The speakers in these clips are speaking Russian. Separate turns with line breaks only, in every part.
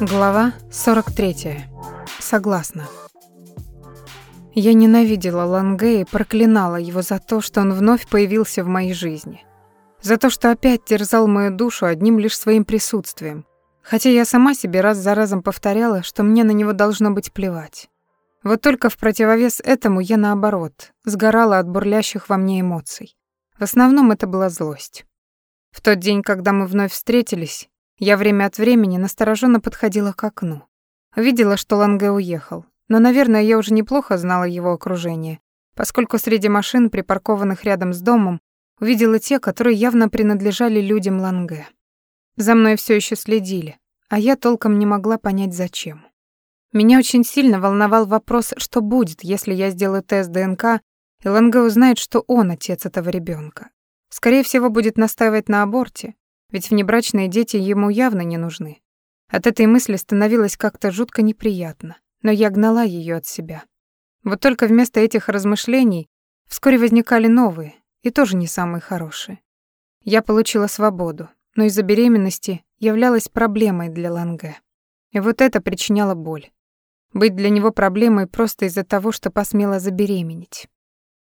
Глава 43. Согласна. Я ненавидела Ланге и проклинала его за то, что он вновь появился в моей жизни. За то, что опять терзал мою душу одним лишь своим присутствием. Хотя я сама себе раз за разом повторяла, что мне на него должно быть плевать. Вот только в противовес этому я, наоборот, сгорала от бурлящих во мне эмоций. В основном это была злость. В тот день, когда мы вновь встретились, я время от времени настороженно подходила к окну. Видела, что Ланге уехал, но, наверное, я уже неплохо знала его окружение, поскольку среди машин, припаркованных рядом с домом, увидела те, которые явно принадлежали людям Ланге. За мной все еще следили, а я толком не могла понять, зачем. Меня очень сильно волновал вопрос, что будет, если я сделаю тест ДНК, Ланге узнает, что он отец этого ребенка. Скорее всего, будет настаивать на аборте, ведь внебрачные дети ему явно не нужны. От этой мысли становилось как-то жутко неприятно но я гнала ее от себя. Вот только вместо этих размышлений вскоре возникали новые, и тоже не самые хорошие. Я получила свободу, но из-за беременности являлась проблемой для Ланге. И вот это причиняло боль. Быть для него проблемой просто из-за того, что посмела забеременеть.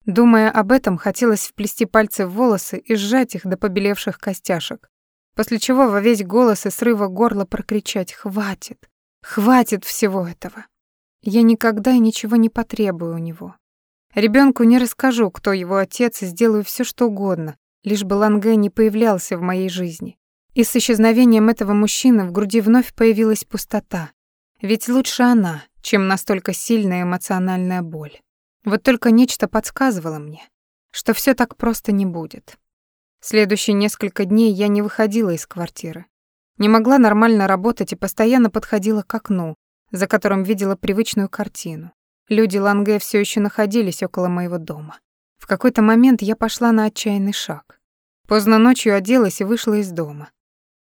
Думая об этом, хотелось вплести пальцы в волосы и сжать их до побелевших костяшек, после чего во весь голос и срыва горла прокричать «Хватит! Хватит всего этого!» Я никогда и ничего не потребую у него. Ребенку не расскажу, кто его отец, и сделаю все, что угодно, лишь бы Ланге не появлялся в моей жизни. И с исчезновением этого мужчины в груди вновь появилась пустота. Ведь лучше она, чем настолько сильная эмоциональная боль. Вот только нечто подсказывало мне, что все так просто не будет. Следующие несколько дней я не выходила из квартиры. Не могла нормально работать и постоянно подходила к окну, за которым видела привычную картину. Люди Ланге все еще находились около моего дома. В какой-то момент я пошла на отчаянный шаг. Поздно ночью оделась и вышла из дома.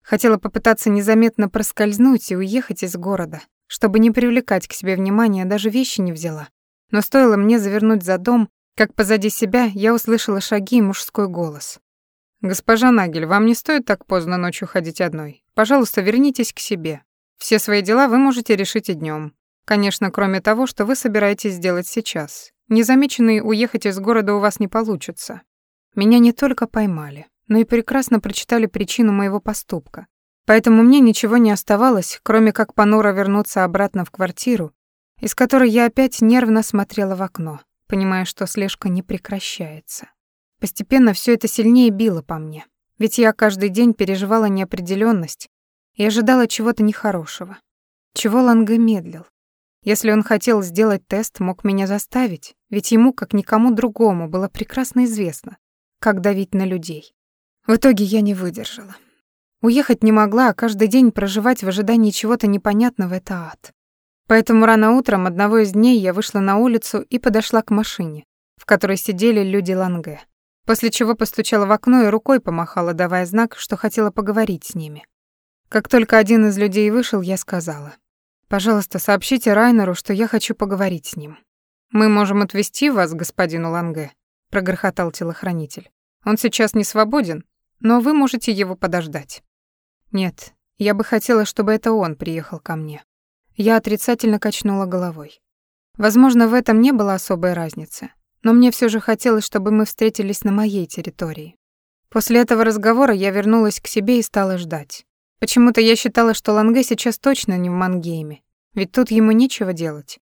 Хотела попытаться незаметно проскользнуть и уехать из города, чтобы не привлекать к себе внимания, даже вещи не взяла. Но стоило мне завернуть за дом, как позади себя я услышала шаги и мужской голос. «Госпожа Нагель, вам не стоит так поздно ночью ходить одной. Пожалуйста, вернитесь к себе. Все свои дела вы можете решить и днем. Конечно, кроме того, что вы собираетесь сделать сейчас. Незамеченный уехать из города у вас не получится. Меня не только поймали, но и прекрасно прочитали причину моего поступка. Поэтому мне ничего не оставалось, кроме как понуро вернуться обратно в квартиру, из которой я опять нервно смотрела в окно, понимая, что слежка не прекращается. Постепенно все это сильнее било по мне, ведь я каждый день переживала неопределенность и ожидала чего-то нехорошего. Чего Ланга медлил? Если он хотел сделать тест, мог меня заставить, ведь ему, как никому другому, было прекрасно известно, как давить на людей. В итоге я не выдержала. Уехать не могла, а каждый день проживать в ожидании чего-то непонятного — это ад. Поэтому рано утром одного из дней я вышла на улицу и подошла к машине, в которой сидели люди Ланге, после чего постучала в окно и рукой помахала, давая знак, что хотела поговорить с ними. Как только один из людей вышел, я сказала: "Пожалуйста, сообщите Райнеру, что я хочу поговорить с ним. Мы можем отвезти вас к господину Ланге", прогрохотал телохранитель. "Он сейчас не свободен, но вы можете его подождать". "Нет, я бы хотела, чтобы это он приехал ко мне". Я отрицательно качнула головой. Возможно, в этом не было особой разницы, но мне все же хотелось, чтобы мы встретились на моей территории. После этого разговора я вернулась к себе и стала ждать. Почему-то я считала, что Ланге сейчас точно не в Мангейме, ведь тут ему нечего делать.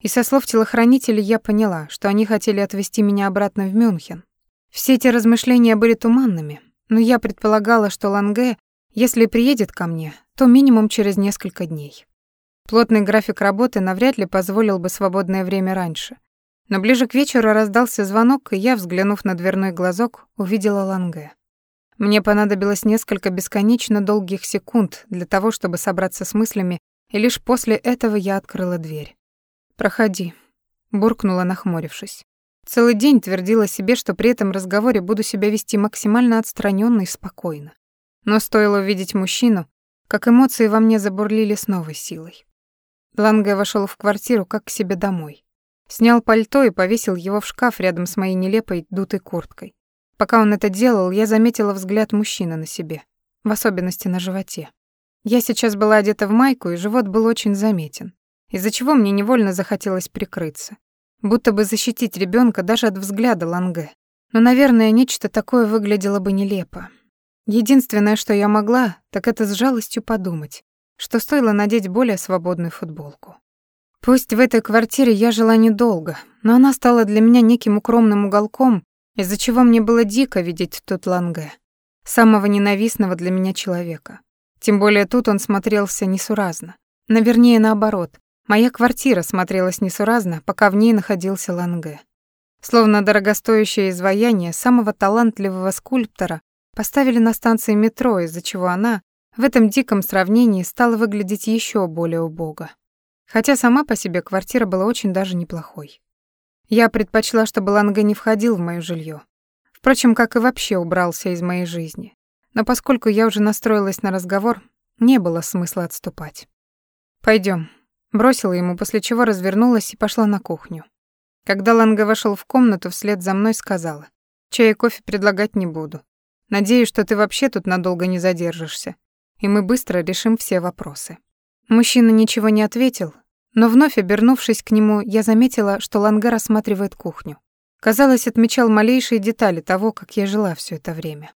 И со слов телохранителей я поняла, что они хотели отвезти меня обратно в Мюнхен. Все эти размышления были туманными, но я предполагала, что Ланге, если приедет ко мне, то минимум через несколько дней. Плотный график работы навряд ли позволил бы свободное время раньше. Но ближе к вечеру раздался звонок, и я, взглянув на дверной глазок, увидела Ланге. Мне понадобилось несколько бесконечно долгих секунд для того, чтобы собраться с мыслями, и лишь после этого я открыла дверь. «Проходи», — буркнула, нахмурившись. Целый день твердила себе, что при этом разговоре буду себя вести максимально отстранённо и спокойно. Но стоило увидеть мужчину, как эмоции во мне забурлили с новой силой. Ланге вошел в квартиру как к себе домой. Снял пальто и повесил его в шкаф рядом с моей нелепой дутой курткой. Пока он это делал, я заметила взгляд мужчины на себе, в особенности на животе. Я сейчас была одета в майку, и живот был очень заметен, из-за чего мне невольно захотелось прикрыться, будто бы защитить ребенка даже от взгляда Ланге. Но, наверное, нечто такое выглядело бы нелепо. Единственное, что я могла, так это с жалостью подумать, что стоило надеть более свободную футболку. Пусть в этой квартире я жила недолго, но она стала для меня неким укромным уголком, из-за чего мне было дико видеть тут Ланге, самого ненавистного для меня человека. Тем более тут он смотрелся несуразно. Навернее, наоборот. Моя квартира смотрелась несуразно, пока в ней находился Ланге. Словно дорогостоящее изваяние самого талантливого скульптора поставили на станции метро, из-за чего она в этом диком сравнении стала выглядеть еще более убого. Хотя сама по себе квартира была очень даже неплохой. Я предпочла, чтобы Ланга не входил в моё жилье. Впрочем, как и вообще убрался из моей жизни. Но поскольку я уже настроилась на разговор, не было смысла отступать. Пойдем, бросила ему, после чего развернулась и пошла на кухню. Когда Ланга вошел в комнату, вслед за мной сказала: "Чай и кофе предлагать не буду. Надеюсь, что ты вообще тут надолго не задержишься, и мы быстро решим все вопросы". Мужчина ничего не ответил, но вновь обернувшись к нему, я заметила, что Ланга рассматривает кухню. Казалось, отмечал малейшие детали того, как я жила все это время.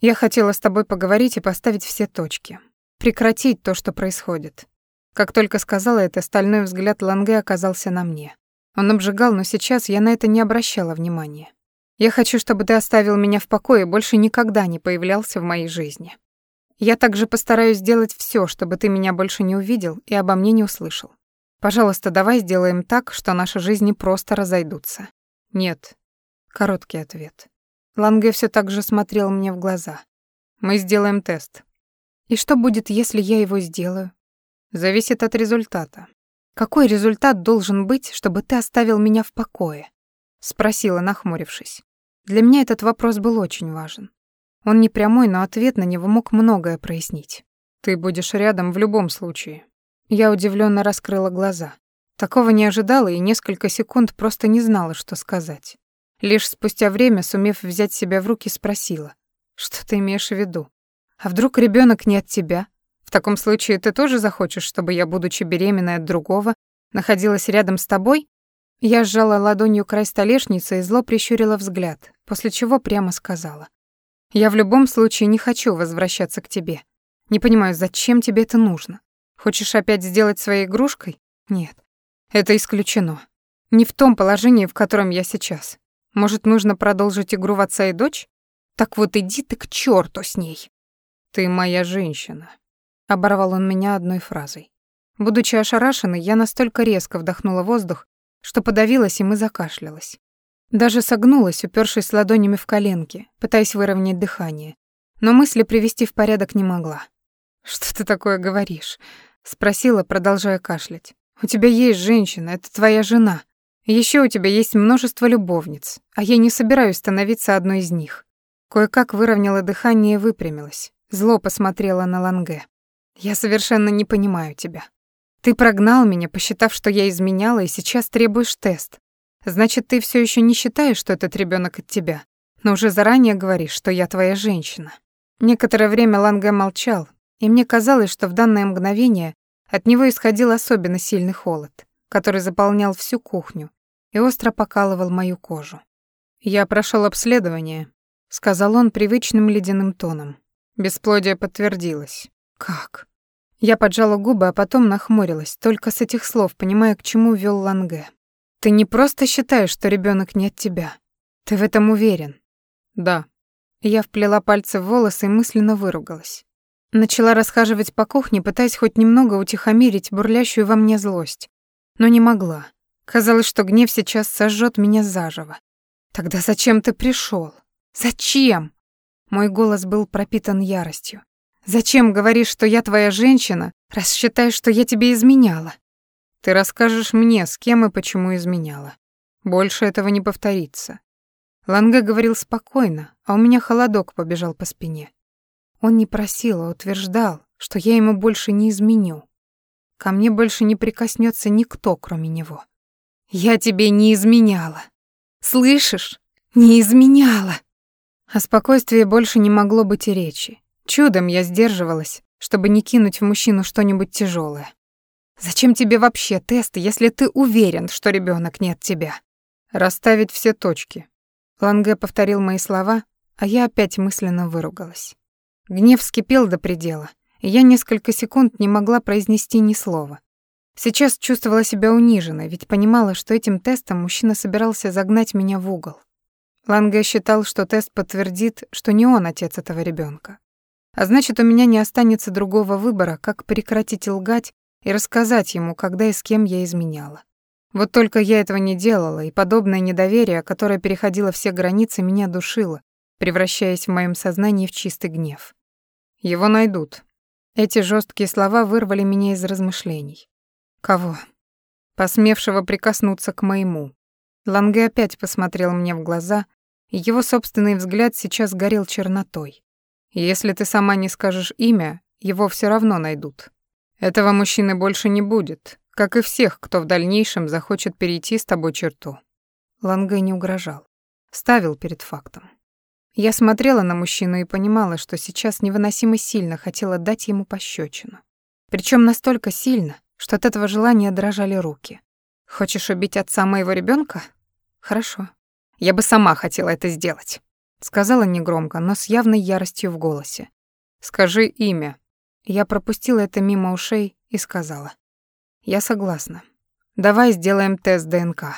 Я хотела с тобой поговорить и поставить все точки. Прекратить то, что происходит. Как только сказала это, стальной взгляд Ланге оказался на мне. Он обжигал, но сейчас я на это не обращала внимания. Я хочу, чтобы ты оставил меня в покое и больше никогда не появлялся в моей жизни. Я также постараюсь сделать все, чтобы ты меня больше не увидел и обо мне не услышал. Пожалуйста, давай сделаем так, что наши жизни просто разойдутся. Нет. Короткий ответ. Ланге все так же смотрел мне в глаза. Мы сделаем тест. И что будет, если я его сделаю? Зависит от результата. Какой результат должен быть, чтобы ты оставил меня в покое? спросила, нахмурившись. Для меня этот вопрос был очень важен. Он не прямой, но ответ на него мог многое прояснить. Ты будешь рядом в любом случае. Я удивленно раскрыла глаза. Такого не ожидала и несколько секунд просто не знала, что сказать. Лишь спустя время, сумев взять себя в руки, спросила: "Что ты имеешь в виду? А вдруг ребенок не от тебя? В таком случае ты тоже захочешь, чтобы я, будучи беременной от другого, находилась рядом с тобой?" Я сжала ладонью край столешницы и зло прищурила взгляд, после чего прямо сказала: "Я в любом случае не хочу возвращаться к тебе. Не понимаю, зачем тебе это нужно? Хочешь опять сделать своей игрушкой? Нет. Это исключено. Не в том положении, в котором я сейчас. Может, нужно продолжить игру в отца и дочь? Так вот иди ты к черту с ней. Ты моя женщина. Оборвал он меня одной фразой. Будучи ошарашенной, я настолько резко вдохнула воздух, что подавилась и мы закашлялась. Даже согнулась, упершись ладонями в коленки, пытаясь выровнять дыхание. Но мысли привести в порядок не могла. «Что ты такое говоришь?» — спросила, продолжая кашлять. «У тебя есть женщина, это твоя жена. Еще у тебя есть множество любовниц, а я не собираюсь становиться одной из них. Кое-как выровняла дыхание и выпрямилась. Зло посмотрела на Ланге. Я совершенно не понимаю тебя. Ты прогнал меня, посчитав, что я изменяла, и сейчас требуешь тест. Значит, ты все еще не считаешь, что этот ребенок от тебя, но уже заранее говоришь, что я твоя женщина. Некоторое время Ланге молчал, и мне казалось, что в данное мгновение от него исходил особенно сильный холод, который заполнял всю кухню, и остро покалывал мою кожу. «Я прошел обследование», — сказал он привычным ледяным тоном. Бесплодие подтвердилось. «Как?» Я поджала губы, а потом нахмурилась, только с этих слов, понимая, к чему вел Ланге. «Ты не просто считаешь, что ребенок не от тебя. Ты в этом уверен?» «Да». Я вплела пальцы в волосы и мысленно выругалась. Начала расхаживать по кухне, пытаясь хоть немного утихомирить бурлящую во мне злость. Но не могла. Казалось, что гнев сейчас сожжет меня заживо. Тогда зачем ты пришел? Зачем? Мой голос был пропитан яростью. Зачем говоришь, что я твоя женщина, раз считаешь, что я тебе изменяла? Ты расскажешь мне, с кем и почему изменяла. Больше этого не повторится. Ланге говорил спокойно, а у меня холодок побежал по спине. Он не просил, а утверждал, что я ему больше не изменю. Ко мне больше не прикоснется никто, кроме него. Я тебе не изменяла. Слышишь? Не изменяла. О спокойствии больше не могло быть и речи. Чудом я сдерживалась, чтобы не кинуть в мужчину что-нибудь тяжелое. Зачем тебе вообще тест, если ты уверен, что ребенок от тебя? Расставить все точки. Ланге повторил мои слова, а я опять мысленно выругалась. Гнев вскипел до предела, и я несколько секунд не могла произнести ни слова. Сейчас чувствовала себя униженной, ведь понимала, что этим тестом мужчина собирался загнать меня в угол. Ланге считал, что тест подтвердит, что не он отец этого ребенка. А значит, у меня не останется другого выбора, как прекратить лгать и рассказать ему, когда и с кем я изменяла. Вот только я этого не делала, и подобное недоверие, которое переходило все границы, меня душило, превращаясь в моем сознании в чистый гнев. Его найдут. Эти жесткие слова вырвали меня из размышлений. Кого? Посмевшего прикоснуться к моему. Ланге опять посмотрел мне в глаза, и его собственный взгляд сейчас горел чернотой. Если ты сама не скажешь имя, его все равно найдут. Этого мужчины больше не будет, как и всех, кто в дальнейшем захочет перейти с тобой черту. Ланге не угрожал, ставил перед фактом. Я смотрела на мужчину и понимала, что сейчас невыносимо сильно хотела дать ему пощечину. Причем настолько сильно, что от этого желания дрожали руки. «Хочешь убить отца моего ребенка? Хорошо. Я бы сама хотела это сделать», — сказала негромко, но с явной яростью в голосе. «Скажи имя». Я пропустила это мимо ушей и сказала. «Я согласна. Давай сделаем тест ДНК».